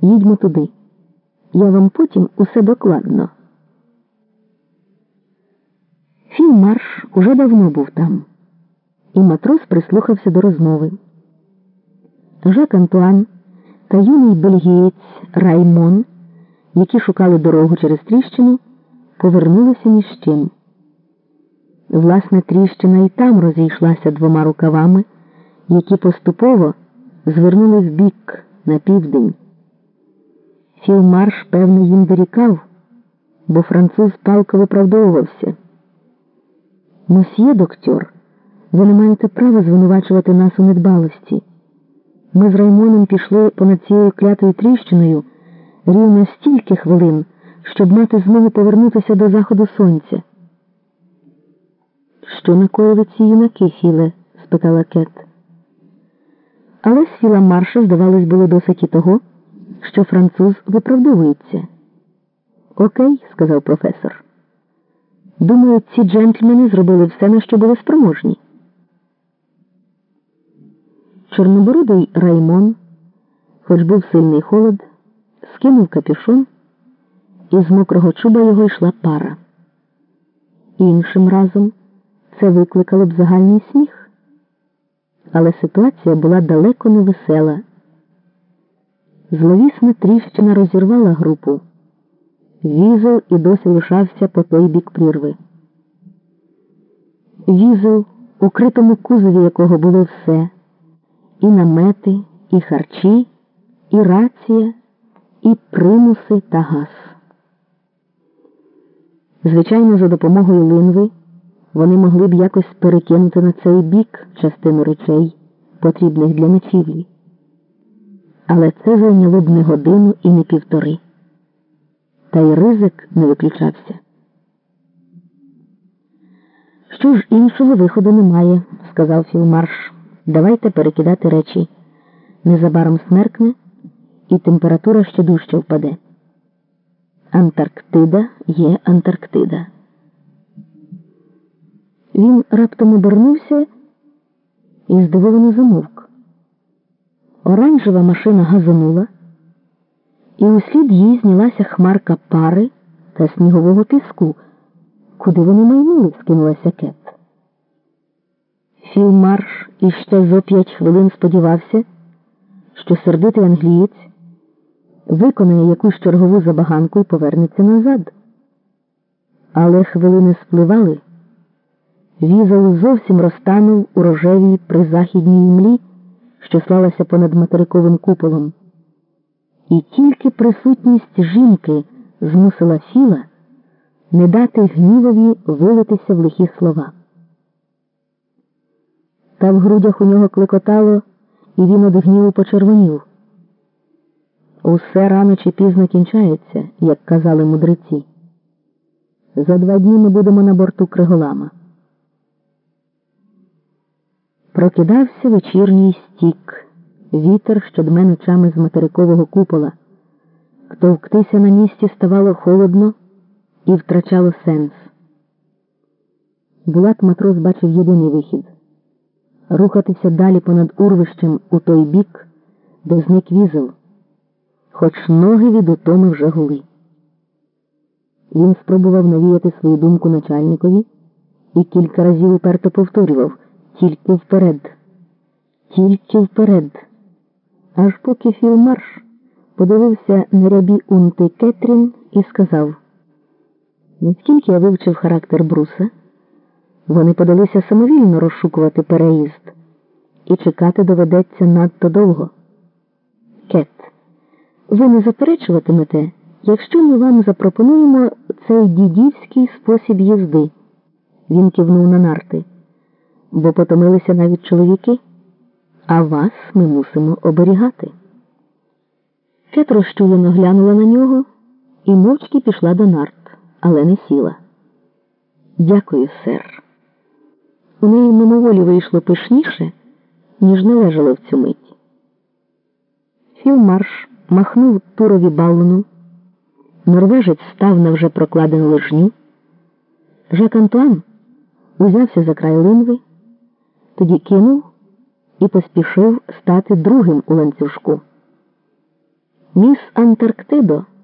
Їдьмо туди. Я вам потім усе докладно. Фільмарш уже давно був там, і матрос прислухався до розмови. Жак Антуан та юний бельгієць Раймон, які шукали дорогу через тріщину, повернулися ні з чим. Власне, тріщина і там розійшлася двома рукавами, які поступово звернули в бік на південь. Філмарш, певно, їм дорікав, бо француз палко виправдовувався. Мосьє доктор, ви не маєте права звинувачувати нас у недбалості. Ми з Раймоном пішли понад цією клятою тріщиною рівно стільки хвилин, щоб мати змогу повернутися до заходу сонця. Що накоїли ці юнаки, Філе? спитала Кет. Але з Філа Марша, здавалось, було досить і того, що француз виправдовується. Окей, сказав професор. Думаю, ці джентльмени зробили все, на що були спроможні. Чорнобородий Раймон, хоч був сильний холод, скинув капюшон, і з мокрого чуба його йшла пара. Іншим разом це викликало б загальний сміх, але ситуація була далеко не весела. Зловісна тріщина розірвала групу. Візел і досі лишався по той бік прірви. Візел, у критому кузові якого було все і намети, і харчі, і рація, і примуси та газ. Звичайно, за допомогою линви вони могли б якось перекинути на цей бік частину речей, потрібних для ночівлі. Але це зайняло б не годину і не півтори. Та й ризик не виключався. Що ж іншого виходу немає, сказав Філмарш. Давайте перекидати речі. Незабаром смеркне, і температура ще дужче впаде. Антарктида є Антарктида. Він раптом обернувся і здивовано замовк. Оранжева машина газонула, і услід їй знялася хмарка пари та снігового піску. Куди вони майнули? скинулася кет. Філмарш іще зо п'ять хвилин сподівався, що сердитий англієць виконає якусь чергову забаганку і повернеться назад. Але хвилини спливали, візел зовсім розтанув у рожевій призахідній імлі, що слалася понад материковим куполом. І тільки присутність жінки змусила Філа не дати гнівові вилитися в лихі слова. Та в грудях у нього кликотало, і він од гніву почервонів. Усе рано чи пізно кінчається, як казали мудреці. За два дні ми будемо на борту Криголама. Прокидався вечірній стік, вітер, що дме ночами з материкового купола. Товктися на місці ставало холодно і втрачало сенс. Булат матрос бачив єдиний вихід рухатися далі понад урвищем у той бік, де зник візел, хоч ноги від утоми вже гули. Він спробував навіяти свою думку начальникові і кілька разів уперто повторював тільки вперед, тільки вперед. Аж поки філмарш подивився на рябі унти Кетрін і сказав: Наскільки я вивчив характер бруса. Вони подалися самовільно розшукувати переїзд, і чекати доведеться надто довго. Кет, ви не заперечуватимете, якщо ми вам запропонуємо цей дідівський спосіб їзди. Він кивнув на нарти, бо потомилися навіть чоловіки, а вас ми мусимо оберігати. Кет розчулено глянула на нього і мовчки пішла до нарт, але не сіла. Дякую, сер. У неї мимоволі вийшло пишніше, ніж належало в цю мить. Філмарш махнув турові балону, норвежець став на вже прокладену лижню. Жак Антуан узявся за край линви, тоді кинув і поспішив стати другим у ланцюжку. Міс Антарктидо.